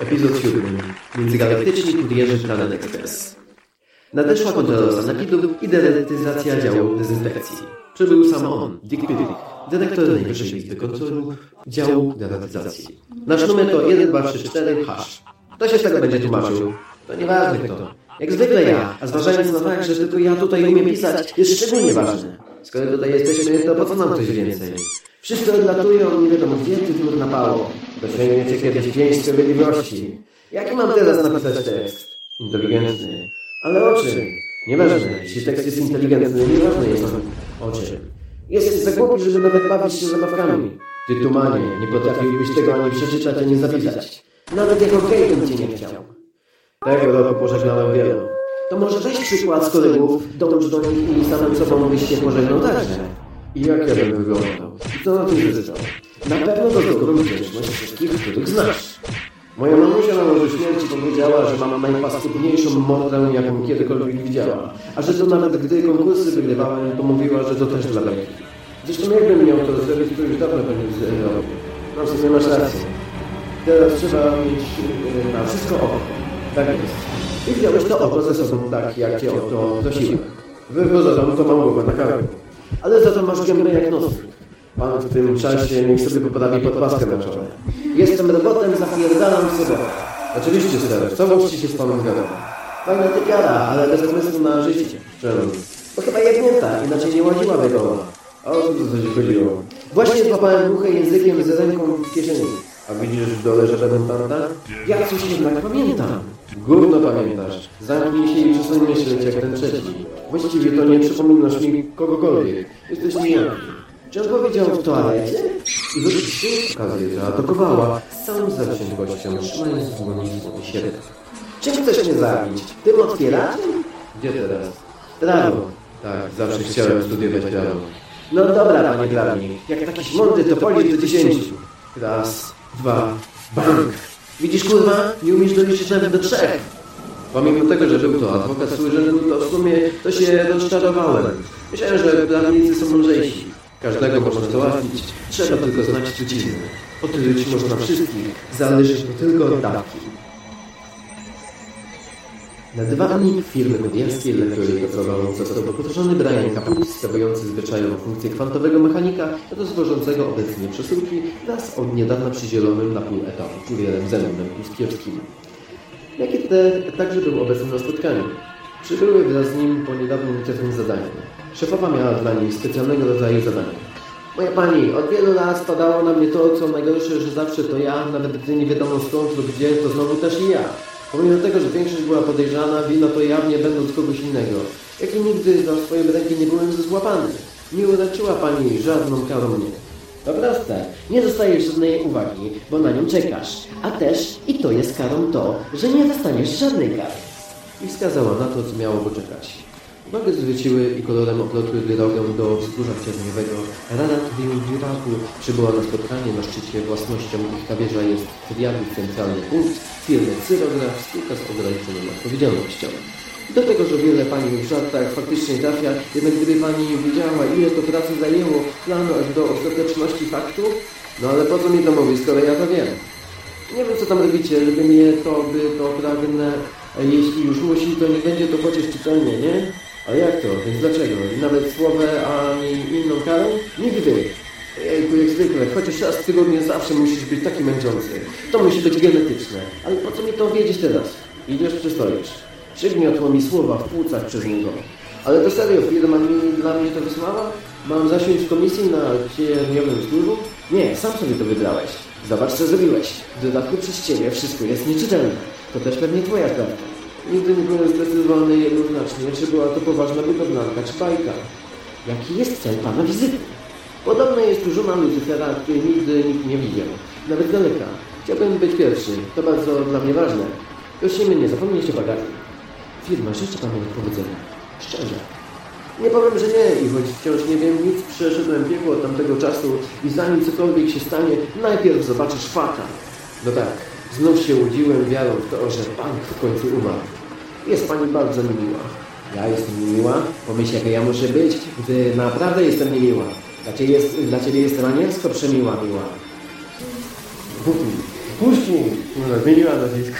Epizod siódmy. Międzygalaktyczni kurierzy Planet Express. Nadeszła kontrola sanepidów i denetyzacja działu dezynfekcji. Przybył sam on, Dick Pitt, dyrektor Najwyższej Izby Kontrolu działu denetyzacji. Nasz numer to 1234 hash. Kto się z tego będzie tłumaczył? To nieważne kto. Jak zwykle ja, a zważając na fakt, że tylko ja tutaj umiem pisać, jest szczególnie ważne. Skoro tutaj jesteśmy, to po co nam coś więcej? Wszyscy odlatują, nie wiadomo gdzie, ty napało. Dosięgniecie kiedyś pięć sprawiedliwości. Jaki mam teraz napisać tekst? Inteligentny. Ale o czym? Nieważne. Jeśli tekst jest inteligentny, nieważne jest on o czym. Jesteś za głupi, żeby nawet bawić się zabawkami. Ty tumanie, nie potrafiłbyś tego ani przeczytać, ani zapisać. Nawet jako gej bym cię nie chciał. Tego roku pożegnałem wielu. To może weź przykład z kolegów, dołącz do nich i samym sobą byś się pożegnał także. I jak ja bym wyglądał? Co na tym zyskał? Na pewno do dobrą wdzięczność wszystkich, których znasz. Moja mamusia na łożu śmierci powiedziała, że mam najpaskudniejszą mordę, jaką kiedykolwiek widziała. A że to nawet gdy konkursy wygrywałem, to mówiła, że to też dla beki. Zresztą jakbym miał to zrobić, to już dawno pewnie zrobił. No w sumie masz rację. Teraz trzeba mieć yy, na wszystko oko. Tak jest. I wziąłeś to oko ze sobą tak, jak cię o to prosiłem. Wywożą to mam głowę na karku. Ale za to masz gębę jak nos. Pan w tym czasie niech sobie poprawi podpaskę na czole. Jestem robotem, zapierdalam sobie. Oczywiście, ser, właściwie się z panem zgadza? Fajna typiara, ale bez pomysłu na życie. Czemu? Bo chyba jebnięta, inaczej nie łaziła wygoła. A o co tu coś chodziło? Właśnie złapałem muchę językiem z ręką w kieszeni. A widzisz w dole reprezentanta? Ja coś jednak pamiętam. Gówno pamiętasz. Zamknij się i przestań myśleć jak ten trzeci. Właściwie to nie przypominasz mi kogokolwiek. Jesteś nijaki. Czy on powiedział w toalecie? I wykorzystuje okazję, że atakowała z całym zawziętością, trzymając w dłoni sierp. Czym chcesz mnie zabić? Tym otwieraczem? Gdzie teraz? Prawo. Tak, zawsze chciałem studiować prawo. No dobra, panie prawnik. Jak taki mądry to policz do dziesięciu. Raz, dwa, bank. Widzisz, kurwa? Nie umiesz doliczyć nawet do trzech. Pomimo tego, że był to adwokat urzędu, to w sumie to się rozczarowałem. Myślałem, że prawnicy są mądrzejsi. Każdego można załatwić, trzeba tylko znać trucizny. Otruć można wszystkich, zależy to tylko od dawki. Na dywani firmy medialskiej, dla której pracował został poproszony Brian Caput, sprawujący zwyczajową funkcję kwantowego mechanika rozwożącego obecnie przesyłki wraz od niedawna przydzielonym na pół etatu kurierem Zenonem Puskiewskim. Jak i te, także był obecny na spotkaniu. Przybyły wraz z nim po niedawnym uciecznym zadaniu. Szefowa miała dla niej specjalnego rodzaju zadanie. Moja pani, od wielu lat spadało na mnie to, co najgorsze, że zawsze to ja, nawet gdy nie wiadomo skąd lub gdzie, to znowu też i ja. Pomimo tego, że większość była podejrzana, wino to jawnie będąc kogoś innego. Jak i nigdy za swoje ręki nie byłem złapany. Nie uleczyła pani żadną karą mnie. To proste. Nie dostajesz żadnej uwagi, bo na nią czekasz. A też, i to jest karą to, że nie dostaniesz żadnej kary. I wskazała na to, co miało poczekać. Uwagę zwróciły i kolorem oplotły drogę do wzgórza cierzeniowego. Rada Triumviraku przybyła na spotkanie na szczycie własnością ich kabierza jest Triadus Centralny Punkt, firmy Cyrograf, spółka z ograniczoną odpowiedzialnością. Do tego, że wiele pani w żartach faktycznie trafia, jednak gdyby pani wiedziała, ile to pracy zajęło planu aż do ostateczności faktu, no ale po co mi to mówi, skoro ja to wiem? Nie wiem, co tam robicie, żeby mnie to by to pragnę, jeśli już musi, to nie będzie to chociaż czytelnie, nie? A jak to? Więc dlaczego? Nawet słowę, ani inną karą? Nigdy. Jejku, jak zwykle, chociaż raz w tygodniu zawsze musisz być taki męczący. To musi być genetyczne. Ale po co mi to wiedzieć teraz? Idziesz czy stoisz? Przygniotło mi słowa w płucach przez niego. Ale to serio, firma mi dla mnie to wysłała? Mam zasiąść w komisji na cieniowym służbu? Nie, sam sobie to wybrałeś. Zobacz, co zrobiłeś. W dodatku przez ciebie wszystko jest nieczytelne. To też pewnie twoja prawda. Nigdy nie byłem zdecydowany jednoznacznie, czy była to poważna budowlanka, czy bajka. Jaki jest cel pana wizyty? Podobno jest tu żona Lucyfera, której nigdy nikt nie widział. Nawet daleka. Chciałbym być pierwszy. To bardzo dla mnie ważne. Prosimy nie zapomnieć o bagażu. Firma życzę panu powodzenia. Szczerze. Nie powiem, że nie i choć wciąż nie wiem nic, przeszedłem piekło od tamtego czasu i zanim cokolwiek się stanie, najpierw zobaczysz fata. No tak, znów się łudziłem wiarą w to, że Pan w końcu umarł. Jest Pani bardzo niemiła. Ja jestem niemiła? Pomyśl, jaka ja muszę być, gdy naprawdę jestem niemiła. Dla Ciebie jest, dla ciebie jest anielsko przemiła miła. Puść mi! Kurwa, zmieniła nazwisko.